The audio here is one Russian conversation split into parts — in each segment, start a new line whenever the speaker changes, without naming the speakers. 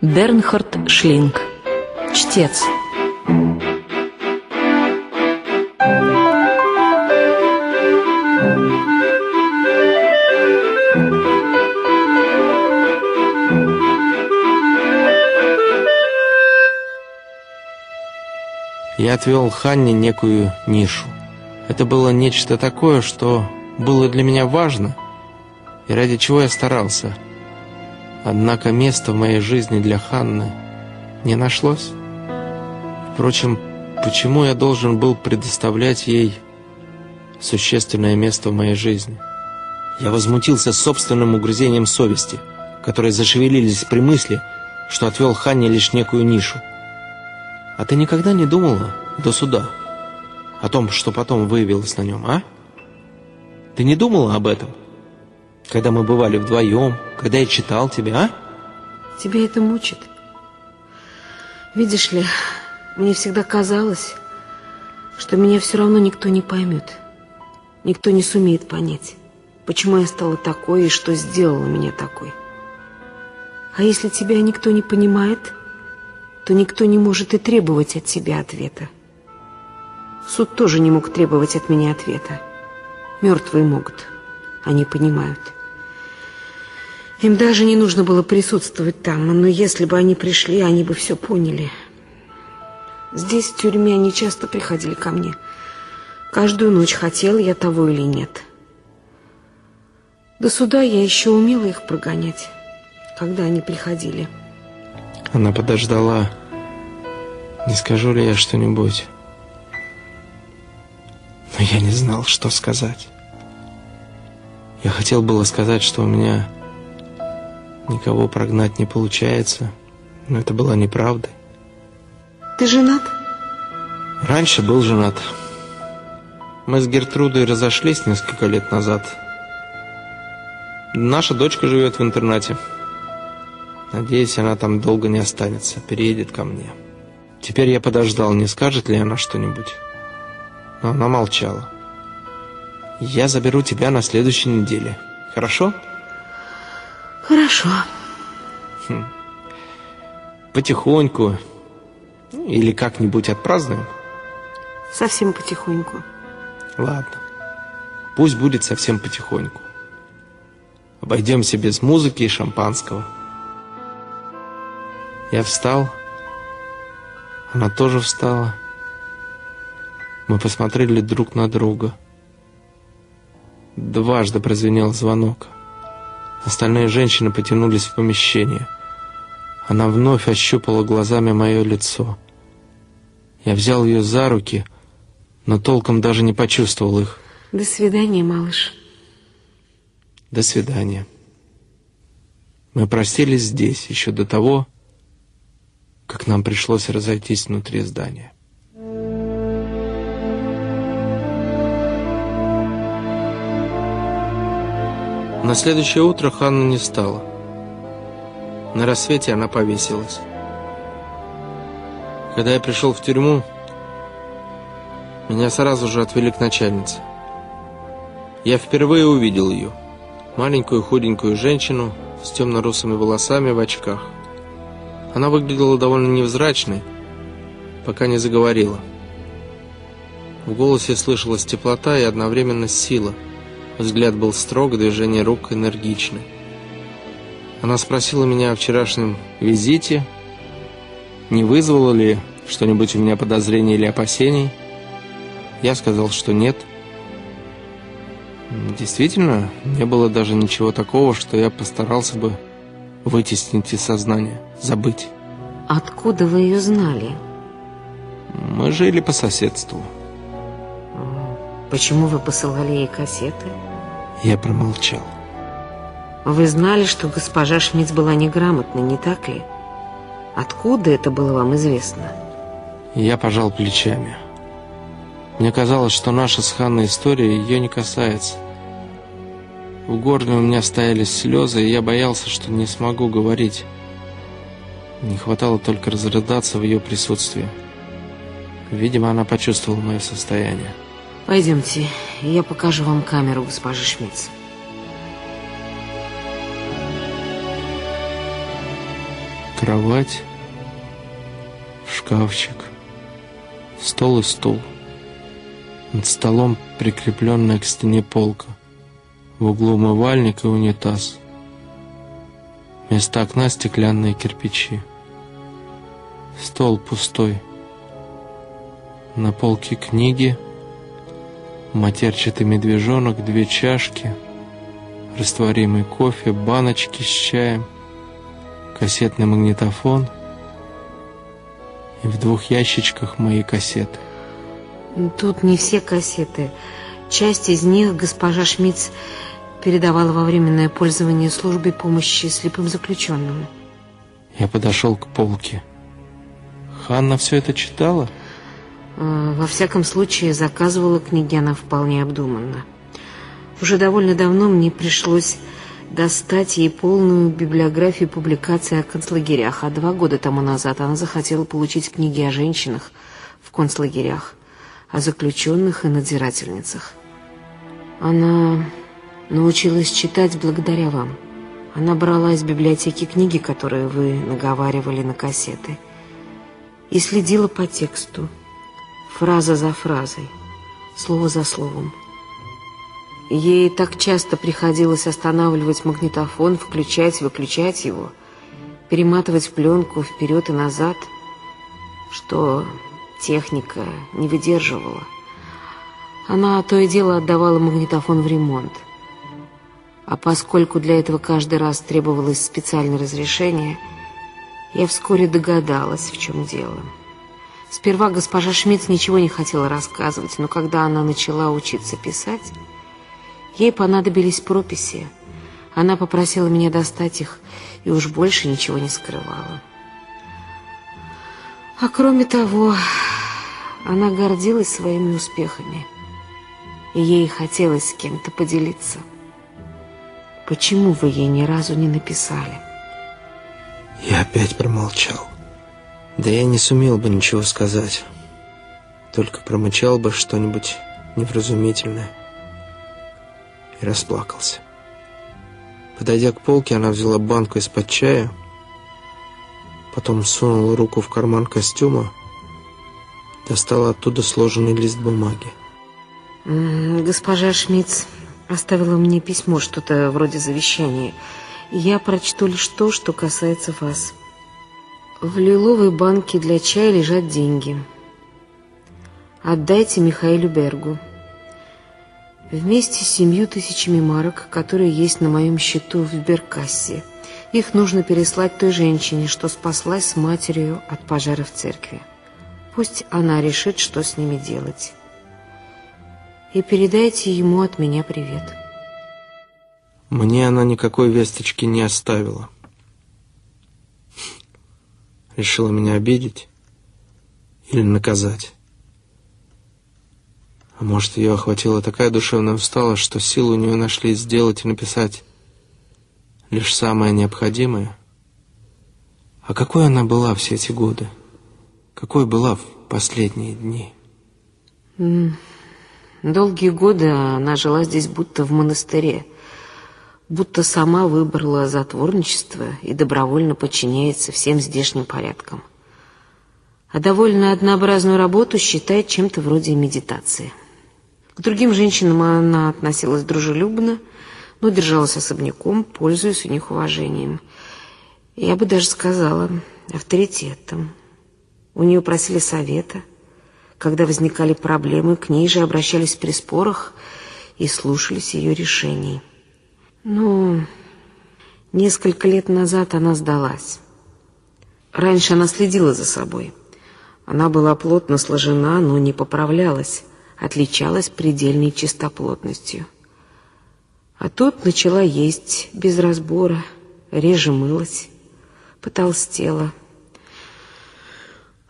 Бернхард Шлинг. Чтец.
Я отвел Ханне некую нишу. Это было нечто такое, что было для меня важно, и ради чего я старался. Однако места в моей жизни для Ханны не нашлось. Впрочем, почему я должен был предоставлять ей существенное место в моей жизни? Я возмутился собственным угрызением совести, которые зашевелились при мысли, что отвел Ханне лишь некую нишу. А ты никогда не думала до суда о том, что потом выявилось на нем, а? Ты не думала об этом? Когда мы бывали вдвоем, когда я читал тебе, а?
Тебя это мучит? Видишь ли, мне всегда казалось, что меня все равно никто не поймет. Никто не сумеет понять, почему я стала такой и что сделала меня такой. А если тебя никто не понимает, то никто не может и требовать от тебя ответа. Суд тоже не мог требовать от меня ответа. Мертвые могут, они понимают. Им даже не нужно было присутствовать там, но если бы они пришли, они бы все поняли. Здесь, в тюрьме, они часто приходили ко мне. Каждую ночь, хотела я того или нет. До суда я еще умела их прогонять, когда они приходили.
Она подождала. Не скажу ли я что-нибудь? Но я не знал, что сказать. Я хотел было сказать, что у меня никого прогнать не получается, но это была неправда.
Ты женат?
Раньше был женат. Мы с Гертрудой разошлись несколько лет назад. Наша дочка живет в интернате. Надеюсь, она там долго не останется, переедет ко мне. Теперь я подождал, не скажет ли она что-нибудь. Но она молчала. Я заберу тебя на следующей неделе. Хорошо?
Хорошо.
Хм. Потихоньку. Или как-нибудь отпразднуем?
Совсем потихоньку.
Ладно. Пусть будет совсем потихоньку. Обойдемся без музыки и шампанского. Я встал. Она тоже встала. Мы посмотрели друг на друга. Дважды прозвенел звонок. Остальные женщины потянулись в помещение. Она вновь ощупала глазами мое лицо. Я взял ее за руки, но толком даже не почувствовал их.
До свидания, малыш.
До свидания. Мы простились здесь еще до того, как нам пришлось разойтись внутри здания. На следующее утро Ханна не стала. На рассвете она повесилась. Когда я пришел в тюрьму, меня сразу же отвели к начальнице. Я впервые увидел ее. Маленькую худенькую женщину с темно-русыми волосами в очках. Она выглядела довольно невзрачной, пока не заговорила. В голосе слышалась теплота и одновременно сила. Взгляд был строг, движение рук энергичны. Она спросила меня о вчерашнем визите, не вызвало ли что-нибудь у меня подозрений или опасений. Я сказал, что нет. Действительно, не было даже ничего такого, что я постарался бы вытеснить из сознания, забыть.
Откуда вы ее знали?
Мы жили по соседству.
Почему вы посылали ей кассеты?
Я промолчал.
Вы знали, что госпожа Шмидц была неграмотной, не так ли? Откуда это было вам известно?
Я пожал плечами. Мне казалось, что наша с Ханной история ее не касается. В горле у меня стояли слезы, и я боялся, что не смогу говорить. Не хватало только разрыдаться в ее присутствии. Видимо, она почувствовала мое состояние.
Пойдемте, я покажу вам камеру госпожи Шмидц.
Кровать, шкафчик, стол и стул. Над столом прикрепленная к стене полка. В углу умывальник и унитаз. Вместо окна стеклянные кирпичи. Стол пустой. На полке книги — матерчатый медвежонок, две чашки, растворимый кофе, баночки с чаем, кассетный магнитофон и в двух ящичках мои кассеты.
Тут не все кассеты. Часть из них госпожа Шмидц передавала во временное пользование службе помощи слепым заключенным.
Я подошел к полке. Ханна все это читала?
А, во всяком случае, заказывала книги она вполне обдуманно. Уже довольно давно мне пришлось достать ей полную библиографию публикаций о концлагерях, а два года тому назад она захотела получить книги о женщинах в концлагерях, о заключенных и надзирательницах. Она научилась читать благодаря вам. Она брала из библиотеки книги, которые вы наговаривали на кассеты, и следила по тексту, фраза за фразой, слово за словом. Ей так часто приходилось останавливать магнитофон, включать, выключать его, перематывать пленку вперед и назад, что техника не выдерживала. Она то и дело отдавала магнитофон в ремонт. А поскольку для этого каждый раз требовалось специальное разрешение, я вскоре догадалась, в чем дело. Сперва госпожа Шмидт ничего не хотела рассказывать, но когда она начала учиться писать, ей понадобились прописи. Она попросила меня достать их и уж больше ничего не скрывала. А кроме того, она гордилась своими успехами, и ей хотелось с кем-то поделиться. Почему вы ей ни разу не написали?
Я опять промолчал. Да я не сумел бы ничего сказать. Только промычал бы что-нибудь невразумительное. И расплакался. Подойдя к полке, она взяла банку из-под чая, потом сунула руку в карман костюма, достала оттуда сложенный лист бумаги.
Госпожа Шмидц оставила мне письмо, что-то вроде завещания. Я прочту лишь то, что касается вас. В лиловой банке для чая лежат деньги. Отдайте Михаилу Бергу. Вместе с семью тысячами марок, которые есть на моем счету в Беркассе. Их нужно переслать той женщине, что спаслась с матерью от пожара в церкви. Пусть она решит, что с ними делать и передайте ему от меня привет.
Мне она никакой весточки не оставила. Решила меня обидеть или наказать. А может, ее охватила такая душевная усталость, что силы у нее нашли сделать и написать лишь самое необходимое? А какой она была все эти годы? Какой была в последние дни?
Долгие годы она жила здесь будто в монастыре, будто сама выбрала затворничество и добровольно подчиняется всем здешним порядкам. А довольно однообразную работу считает чем-то вроде медитации. К другим женщинам она относилась дружелюбно, но держалась особняком, пользуясь у них уважением. Я бы даже сказала, авторитетом. У нее просили совета – когда возникали проблемы, к ней же обращались при спорах и слушались ее решений. Ну, несколько лет назад она сдалась. Раньше она следила за собой. Она была плотно сложена, но не поправлялась, отличалась предельной чистоплотностью. А тут начала есть без разбора, реже мылась, потолстела.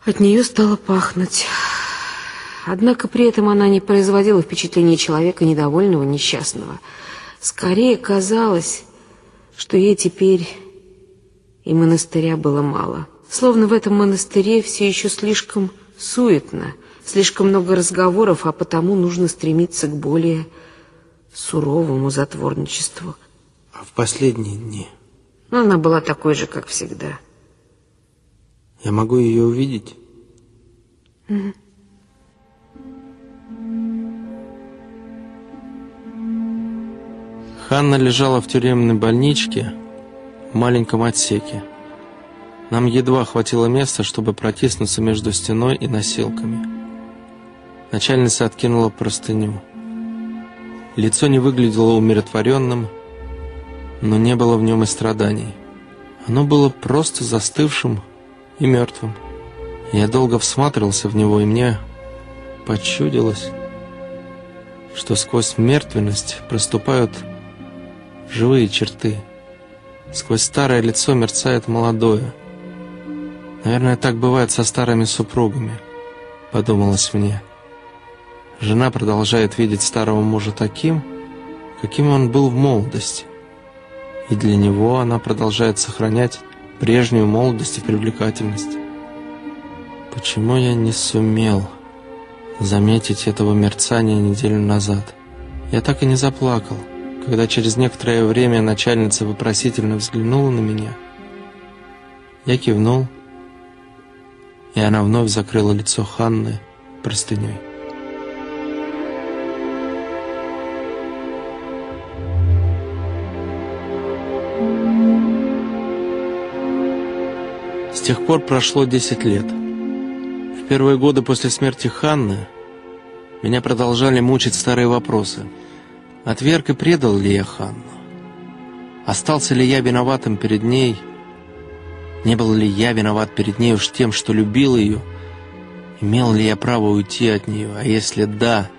От нее стало пахнуть... Однако при этом она не производила впечатления человека недовольного, несчастного. Скорее казалось, что ей теперь и монастыря было мало. Словно в этом монастыре все еще слишком суетно, слишком много разговоров, а потому нужно стремиться к более суровому затворничеству.
А в последние дни?
Но она была такой же, как всегда.
Я могу ее увидеть? Ханна лежала в тюремной больничке в маленьком отсеке. Нам едва хватило места, чтобы протиснуться между стеной и носилками. Начальница откинула простыню. Лицо не выглядело умиротворенным, но не было в нем и страданий. Оно было просто застывшим и мертвым. Я долго всматривался в него, и мне почудилось, что сквозь мертвенность проступают живые черты. Сквозь старое лицо мерцает молодое. Наверное, так бывает со старыми супругами, подумалось мне. Жена продолжает видеть старого мужа таким, каким он был в молодости. И для него она продолжает сохранять прежнюю молодость и привлекательность. Почему я не сумел заметить этого мерцания неделю назад? Я так и не заплакал, когда через некоторое время начальница вопросительно взглянула на меня. Я кивнул, и она вновь закрыла лицо Ханны простыней. С тех пор прошло 10 лет. В первые годы после смерти Ханны меня продолжали мучить старые вопросы. Отверг и предал ли я Ханну? Остался ли я виноватым перед ней? Не был ли я виноват перед ней уж тем, что любил ее? Имел ли я право уйти от нее? А если да,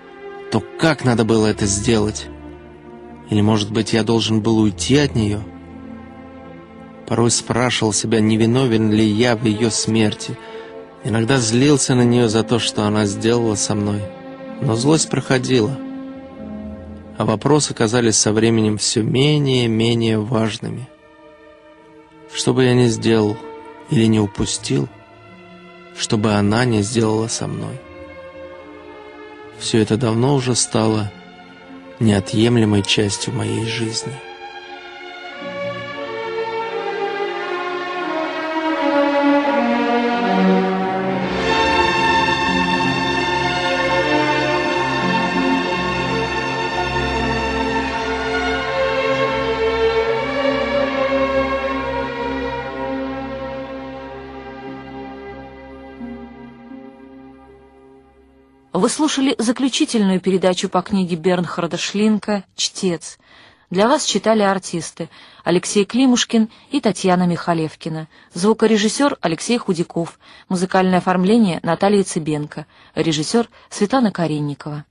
то как надо было это сделать? Или, может быть, я должен был уйти от нее? — Порой спрашивал себя, не виновен ли я в ее смерти. Иногда злился на нее за то, что она сделала со мной. Но злость проходила. А вопросы казались со временем все менее и менее важными. Что бы я ни сделал или не упустил, чтобы она не сделала со мной. Все это давно уже стало неотъемлемой частью моей жизни.
Вы слушали заключительную передачу по книге Бернхарда Шлинка «Чтец». Для вас читали артисты Алексей Климушкин и Татьяна Михалевкина, звукорежиссер Алексей Худяков, музыкальное оформление Наталья Цыбенко, режиссер Светлана Каренникова.